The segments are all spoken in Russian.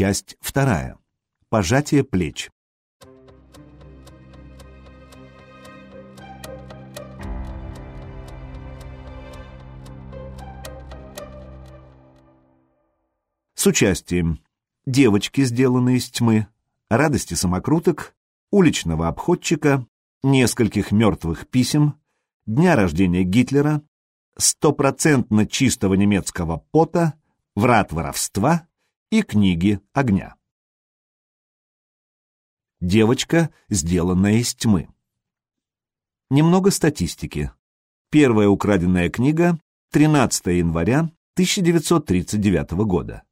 Часть вторая. Пожатие плеч. С участием девочки, сделанные из тьмы, радости самокруток, уличного обходчика, нескольких мертвых писем, дня рождения Гитлера, стопроцентно чистого немецкого пота, врат воровства и книги огня. Девочка, сделанная из тьмы. Немного статистики. Первая украденная книга 13 января 1939 года.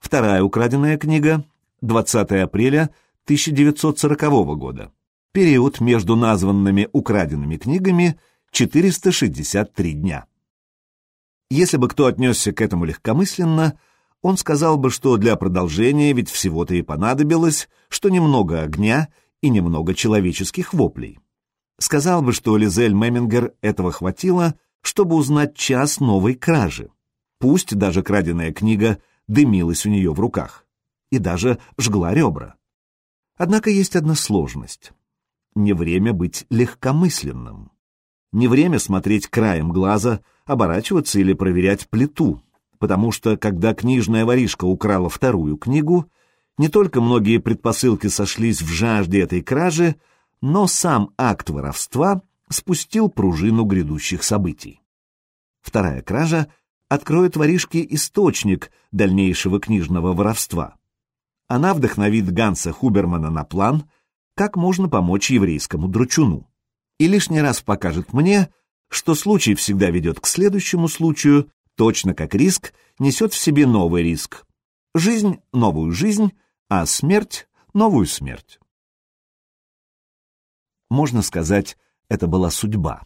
Вторая украденная книга 20 апреля 1940 года. Период между названными украденными книгами 463 дня. Если бы кто отнесся к этому легкомысленно, он сказал бы, что для продолжения ведь всего-то и понадобилось, что немного огня и немного человеческих воплей. Сказал бы, что Лизель Мемингер этого хватило, чтобы узнать час новой кражи. Пусть даже краденая книга дымилась у нее в руках и даже жгла ребра. Однако есть одна сложность. Не время быть легкомысленным. Не время смотреть краем глаза, оборачиваться или проверять плиту, потому что, когда книжная воришка украла вторую книгу, не только многие предпосылки сошлись в жажде этой кражи, но сам акт воровства спустил пружину грядущих событий. Вторая кража откроет воришке источник дальнейшего книжного воровства. Она вдохновит Ганса Хубермана на план, как можно помочь еврейскому дручуну. И лишний раз покажет мне, что случай всегда ведет к следующему случаю, точно как риск несет в себе новый риск. Жизнь — новую жизнь, а смерть — новую смерть. Можно сказать, это была судьба.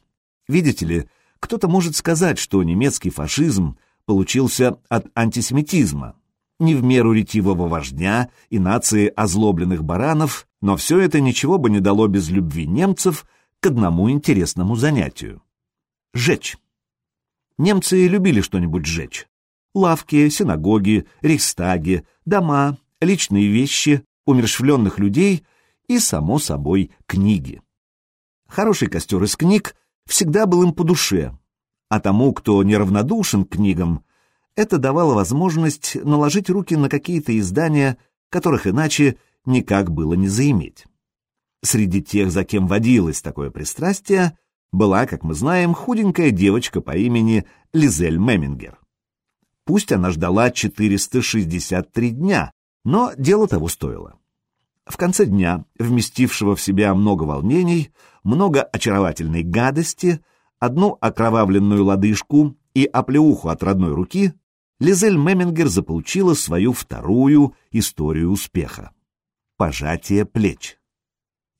Видите ли, кто-то может сказать, что немецкий фашизм получился от антисемитизма, не в меру ретивого вождя и нации озлобленных баранов, но все это ничего бы не дало без любви немцев к одному интересному занятию — жечь. Немцы любили что-нибудь сжечь. Лавки, синагоги, рейхстаги, дома, личные вещи, умершвленных людей и, само собой, книги. Хороший костер из книг всегда был им по душе, а тому, кто неравнодушен к книгам, это давало возможность наложить руки на какие-то издания, которых иначе никак было не заиметь. Среди тех, за кем водилось такое пристрастие, была, как мы знаем, худенькая девочка по имени Лизель Мемингер. Пусть она ждала 463 дня, но дело того стоило. В конце дня, вместившего в себя много волнений, много очаровательной гадости, одну окровавленную лодыжку и оплеуху от родной руки, Лизель Мемингер заполучила свою вторую историю успеха. «Пожатие плеч».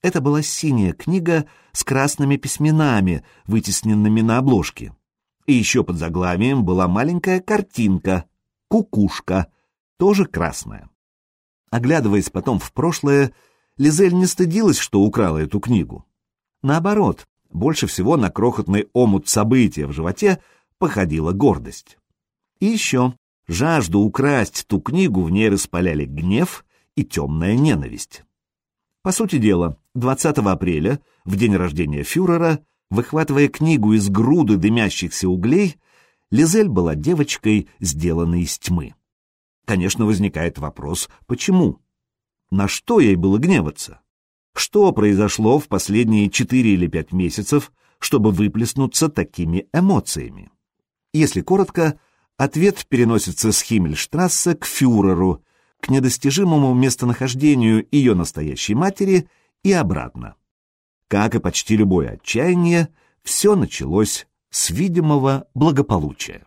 Это была синяя книга с красными письменами, вытесненными на обложке. И еще под заглавием была маленькая картинка «Кукушка», тоже красная. Оглядываясь потом в прошлое, Лизель не стыдилась, что украла эту книгу. Наоборот, больше всего на крохотный омут события в животе походила гордость. И еще жажду украсть ту книгу в ней распаляли гнев и темная ненависть. По сути дела, 20 апреля, в день рождения фюрера, выхватывая книгу из груды дымящихся углей, Лизель была девочкой, сделанной из тьмы. Конечно, возникает вопрос, почему? На что ей было гневаться? Что произошло в последние четыре или пять месяцев, чтобы выплеснуться такими эмоциями? Если коротко, ответ переносится с Химмельштрассе к фюреру, к недостижимому местонахождению ее настоящей матери и обратно. Как и почти любое отчаяние, все началось с видимого благополучия.